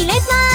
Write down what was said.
入れたい。